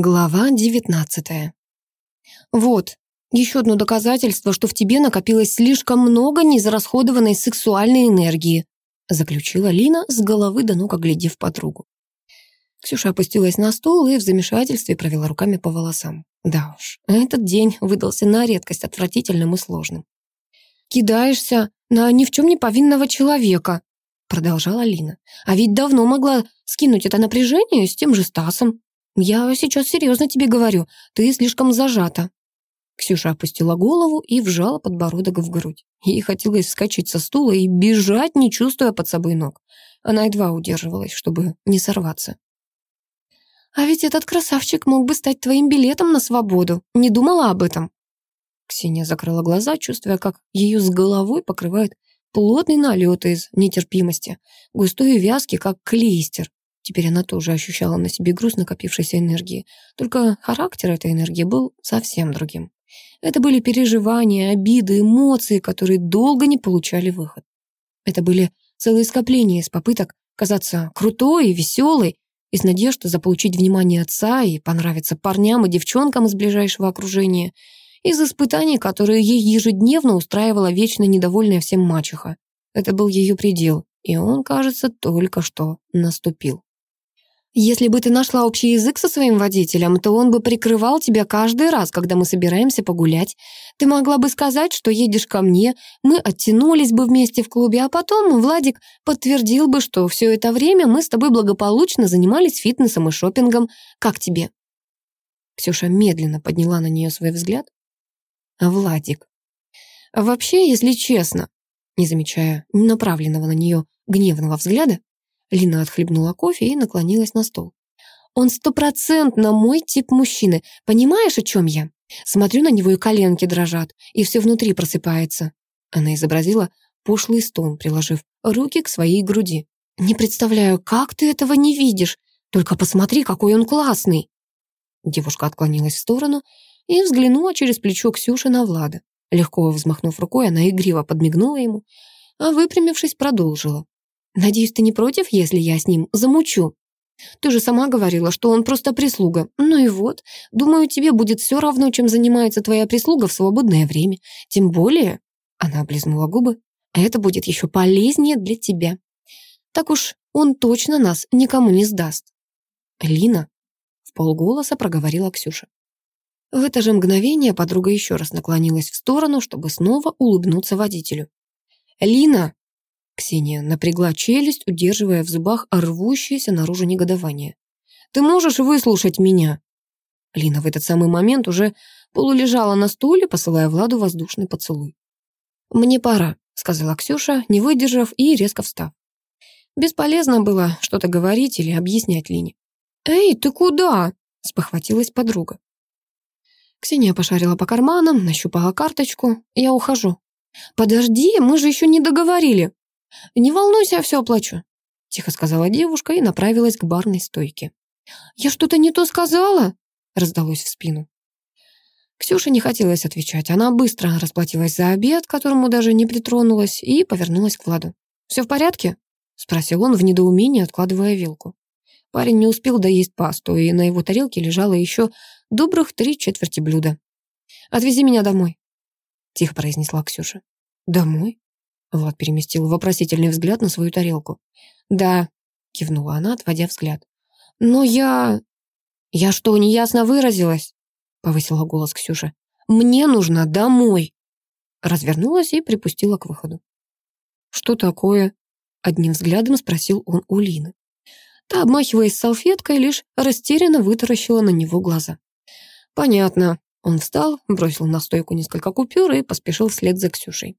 Глава девятнадцатая. Вот, еще одно доказательство, что в тебе накопилось слишком много неизрасходованной сексуальной энергии, заключила Лина с головы до ног, оглядев подругу. Ксюша опустилась на стол и в замешательстве провела руками по волосам. Да уж, этот день выдался на редкость отвратительным и сложным. «Кидаешься на ни в чем не повинного человека», продолжала Лина. «А ведь давно могла скинуть это напряжение с тем же Стасом. «Я сейчас серьезно тебе говорю, ты слишком зажата». Ксюша опустила голову и вжала подбородок в грудь. Ей хотелось вскочить со стула и бежать, не чувствуя под собой ног. Она едва удерживалась, чтобы не сорваться. «А ведь этот красавчик мог бы стать твоим билетом на свободу. Не думала об этом?» Ксения закрыла глаза, чувствуя, как ее с головой покрывает плотный налет из нетерпимости, густой и вязкий, как клейстер. Теперь она тоже ощущала на себе груз накопившейся энергии. Только характер этой энергии был совсем другим. Это были переживания, обиды, эмоции, которые долго не получали выход. Это были целые скопления из попыток казаться крутой и веселой, из надежды заполучить внимание отца и понравиться парням и девчонкам из ближайшего окружения, из испытаний, которые ей ежедневно устраивала вечно недовольная всем мачеха. Это был ее предел, и он, кажется, только что наступил. Если бы ты нашла общий язык со своим водителем, то он бы прикрывал тебя каждый раз, когда мы собираемся погулять. Ты могла бы сказать, что едешь ко мне, мы оттянулись бы вместе в клубе, а потом Владик подтвердил бы, что все это время мы с тобой благополучно занимались фитнесом и шопингом. Как тебе?» Ксюша медленно подняла на нее свой взгляд. «Владик. Вообще, если честно, не замечая направленного на нее гневного взгляда, Лина отхлебнула кофе и наклонилась на стол. «Он стопроцентно мой тип мужчины. Понимаешь, о чем я? Смотрю на него, и коленки дрожат, и все внутри просыпается». Она изобразила пошлый стон, приложив руки к своей груди. «Не представляю, как ты этого не видишь? Только посмотри, какой он классный!» Девушка отклонилась в сторону и взглянула через плечо Ксюши на Влада. Легко взмахнув рукой, она игриво подмигнула ему, а выпрямившись, продолжила. Надеюсь, ты не против, если я с ним замучу? Ты же сама говорила, что он просто прислуга. Ну и вот, думаю, тебе будет все равно, чем занимается твоя прислуга в свободное время. Тем более, она облизнула губы, это будет еще полезнее для тебя. Так уж он точно нас никому не сдаст. Лина, в полголоса проговорила Ксюша. В это же мгновение подруга еще раз наклонилась в сторону, чтобы снова улыбнуться водителю. «Лина!» Ксения напрягла челюсть, удерживая в зубах рвущееся наружу негодование. «Ты можешь выслушать меня?» Лина в этот самый момент уже полулежала на стуле, посылая Владу воздушный поцелуй. «Мне пора», — сказала Ксюша, не выдержав и резко встав. Бесполезно было что-то говорить или объяснять Лине. «Эй, ты куда?» — спохватилась подруга. Ксения пошарила по карманам, нащупала карточку. «Я ухожу». «Подожди, мы же еще не договорили», «Не волнуйся, все оплачу», — тихо сказала девушка и направилась к барной стойке. «Я что-то не то сказала?» — раздалось в спину. Ксюше не хотелось отвечать. Она быстро расплатилась за обед, к которому даже не притронулась, и повернулась к Владу. «Все в порядке?» — спросил он в недоумении, откладывая вилку. Парень не успел доесть пасту, и на его тарелке лежало еще добрых три четверти блюда. «Отвези меня домой», — тихо произнесла Ксюша. «Домой?» Влад переместил вопросительный взгляд на свою тарелку. «Да», — кивнула она, отводя взгляд. «Но я...» «Я что, неясно выразилась?» — повысила голос Ксюша. «Мне нужно домой!» Развернулась и припустила к выходу. «Что такое?» — одним взглядом спросил он у Лины. Та, обмахиваясь салфеткой, лишь растерянно вытаращила на него глаза. «Понятно». Он встал, бросил на стойку несколько купюр и поспешил вслед за Ксюшей.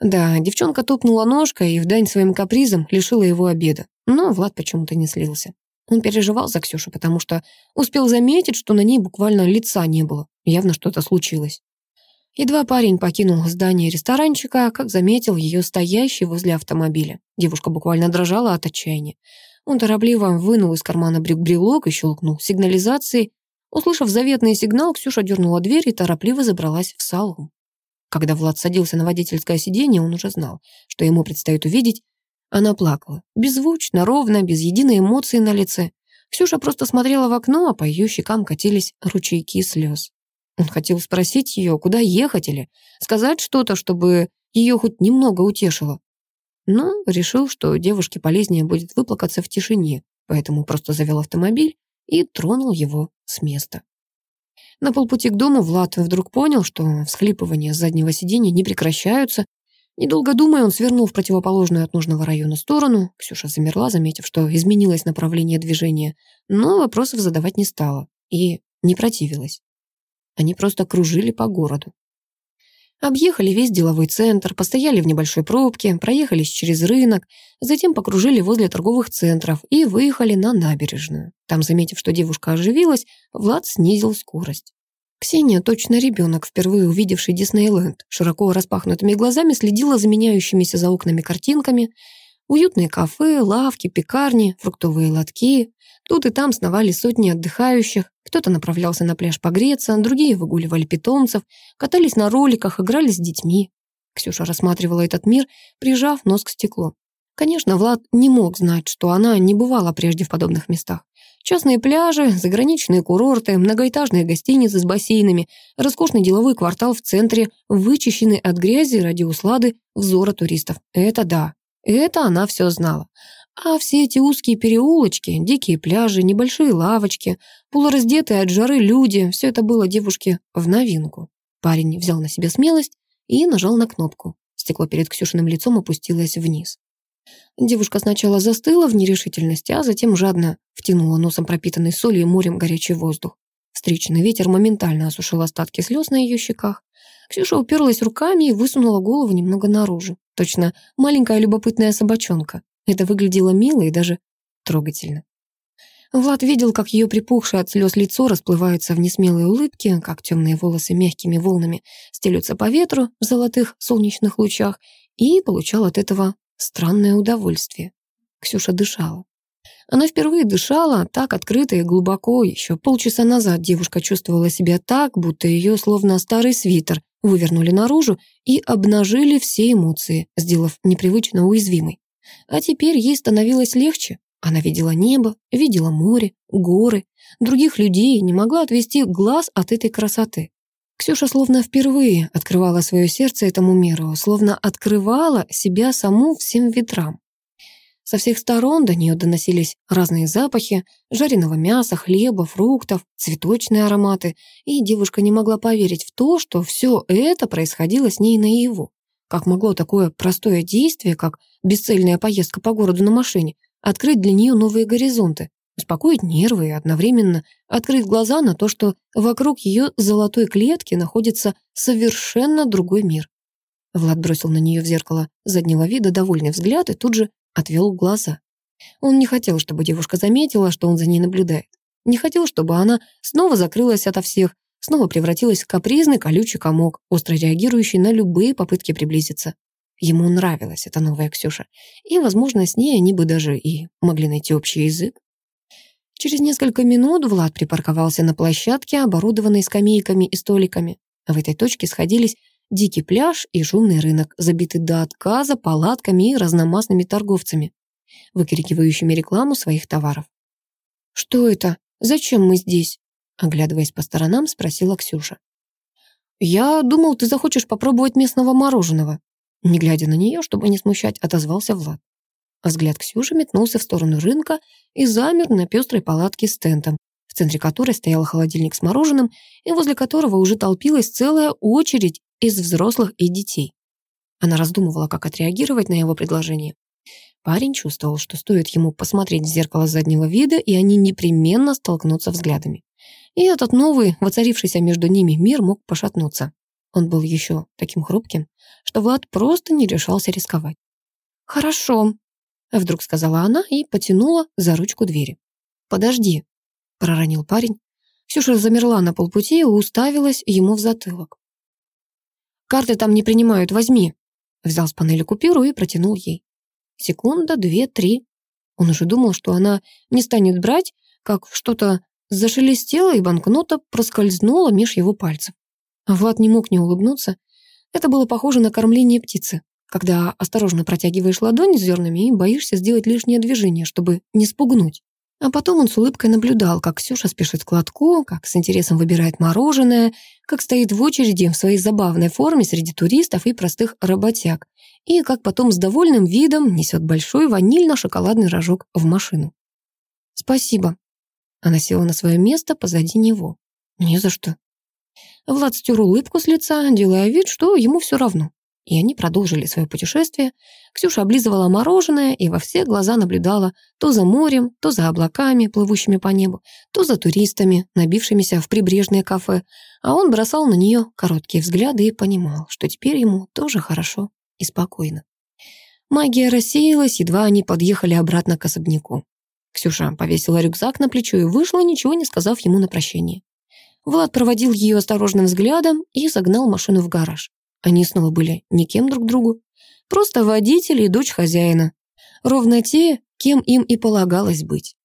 Да, девчонка топнула ножкой и в дань своим капризам лишила его обеда. Но Влад почему-то не слился. Он переживал за Ксюшу, потому что успел заметить, что на ней буквально лица не было. Явно что-то случилось. Едва парень покинул здание ресторанчика, как заметил ее стоящей возле автомобиля. Девушка буквально дрожала от отчаяния. Он торопливо вынул из кармана брюк брелок и щелкнул сигнализацией. Услышав заветный сигнал, Ксюша дернула дверь и торопливо забралась в салон. Когда Влад садился на водительское сиденье, он уже знал, что ему предстоит увидеть. Она плакала. Беззвучно, ровно, без единой эмоции на лице. Ксюша просто смотрела в окно, а по ее щекам катились ручейки слез. Он хотел спросить ее, куда ехать или сказать что-то, чтобы ее хоть немного утешило. Но решил, что девушке полезнее будет выплакаться в тишине, поэтому просто завел автомобиль и тронул его с места. На полпути к дому Влад вдруг понял, что всхлипывания с заднего сиденья не прекращаются. Недолго думая, он свернул в противоположную от нужного района сторону. Ксюша замерла, заметив, что изменилось направление движения, но вопросов задавать не стала и не противилась. Они просто кружили по городу. Объехали весь деловой центр, постояли в небольшой пробке, проехались через рынок, затем покружили возле торговых центров и выехали на набережную. Там, заметив, что девушка оживилась, Влад снизил скорость. Ксения, точно ребенок, впервые увидевший Диснейленд, широко распахнутыми глазами следила за меняющимися за окнами картинками. Уютные кафе, лавки, пекарни, фруктовые лотки. Тут и там сновали сотни отдыхающих, кто-то направлялся на пляж погреться, другие выгуливали питомцев, катались на роликах, играли с детьми. Ксюша рассматривала этот мир, прижав нос к стеклу. Конечно, Влад не мог знать, что она не бывала прежде в подобных местах. Частные пляжи, заграничные курорты, многоэтажные гостиницы с бассейнами, роскошный деловой квартал в центре, вычищенный от грязи ради услады взора туристов. Это да, это она все знала. А все эти узкие переулочки, дикие пляжи, небольшие лавочки, полураздетые от жары люди, все это было девушке в новинку. Парень взял на себя смелость и нажал на кнопку. Стекло перед Ксюшиным лицом опустилось вниз. Девушка сначала застыла в нерешительности, а затем жадно втянула носом пропитанный солью и морем горячий воздух. Встречный ветер моментально осушил остатки слез на ее щеках. Ксюша уперлась руками и высунула голову немного наружу. Точно маленькая любопытная собачонка. Это выглядело мило и даже трогательно. Влад видел, как ее припухшее от слез лицо расплывается в несмелой улыбке, как темные волосы мягкими волнами стелются по ветру в золотых солнечных лучах, и получал от этого странное удовольствие. Ксюша дышала. Она впервые дышала так открыто и глубоко. Еще полчаса назад девушка чувствовала себя так, будто ее, словно старый свитер, вывернули наружу и обнажили все эмоции, сделав непривычно уязвимой. А теперь ей становилось легче. Она видела небо, видела море, горы, других людей не могла отвести глаз от этой красоты. Ксюша словно впервые открывала свое сердце этому миру, словно открывала себя саму всем ветрам. Со всех сторон до нее доносились разные запахи жареного мяса, хлеба, фруктов, цветочные ароматы, и девушка не могла поверить в то, что все это происходило с ней наяву. Как могло такое простое действие, как бесцельная поездка по городу на машине, открыть для нее новые горизонты, успокоить нервы и одновременно открыть глаза на то, что вокруг ее золотой клетки находится совершенно другой мир. Влад бросил на нее в зеркало заднего вида довольный взгляд и тут же отвел глаза. Он не хотел, чтобы девушка заметила, что он за ней наблюдает. Не хотел, чтобы она снова закрылась ото всех, снова превратилась в капризный колючий комок, остро реагирующий на любые попытки приблизиться. Ему нравилась эта новая Ксюша, и, возможно, с ней они бы даже и могли найти общий язык. Через несколько минут Влад припарковался на площадке, оборудованной скамейками и столиками. В этой точке сходились дикий пляж и шумный рынок, забитый до отказа палатками и разномастными торговцами, выкрикивающими рекламу своих товаров. «Что это? Зачем мы здесь?» Оглядываясь по сторонам, спросила Ксюша. «Я думал, ты захочешь попробовать местного мороженого». Не глядя на нее, чтобы не смущать, отозвался Влад. Взгляд Ксюши метнулся в сторону рынка и замер на пестрой палатке с тентом, в центре которой стоял холодильник с мороженым и возле которого уже толпилась целая очередь из взрослых и детей. Она раздумывала, как отреагировать на его предложение. Парень чувствовал, что стоит ему посмотреть в зеркало заднего вида, и они непременно столкнутся взглядами. И этот новый, воцарившийся между ними мир мог пошатнуться. Он был еще таким хрупким, что Влад просто не решался рисковать. «Хорошо», — вдруг сказала она и потянула за ручку двери. «Подожди», — проронил парень. Ксюша замерла на полпути и уставилась ему в затылок. «Карты там не принимают, возьми», — взял с панели купюру и протянул ей. Секунда, две, три. Он уже думал, что она не станет брать, как что-то Зашелестело, и банкнота проскользнула меж его пальцев. Влад не мог не улыбнуться. Это было похоже на кормление птицы, когда осторожно протягиваешь ладонь с зернами и боишься сделать лишнее движение, чтобы не спугнуть. А потом он с улыбкой наблюдал, как Ксюша спешит к лотку, как с интересом выбирает мороженое, как стоит в очереди в своей забавной форме среди туристов и простых работяг, и как потом с довольным видом несет большой ванильно-шоколадный рожок в машину. «Спасибо». Она села на свое место позади него. «Не за что». Влад стер улыбку с лица, делая вид, что ему все равно. И они продолжили свое путешествие. Ксюша облизывала мороженое и во все глаза наблюдала то за морем, то за облаками, плывущими по небу, то за туристами, набившимися в прибрежные кафе. А он бросал на нее короткие взгляды и понимал, что теперь ему тоже хорошо и спокойно. Магия рассеялась, едва они подъехали обратно к особняку. Ксюша повесила рюкзак на плечо и вышла, ничего не сказав ему на прощание. Влад проводил ее осторожным взглядом и загнал машину в гараж. Они снова были никем друг другу. Просто водитель и дочь хозяина. Ровно те, кем им и полагалось быть.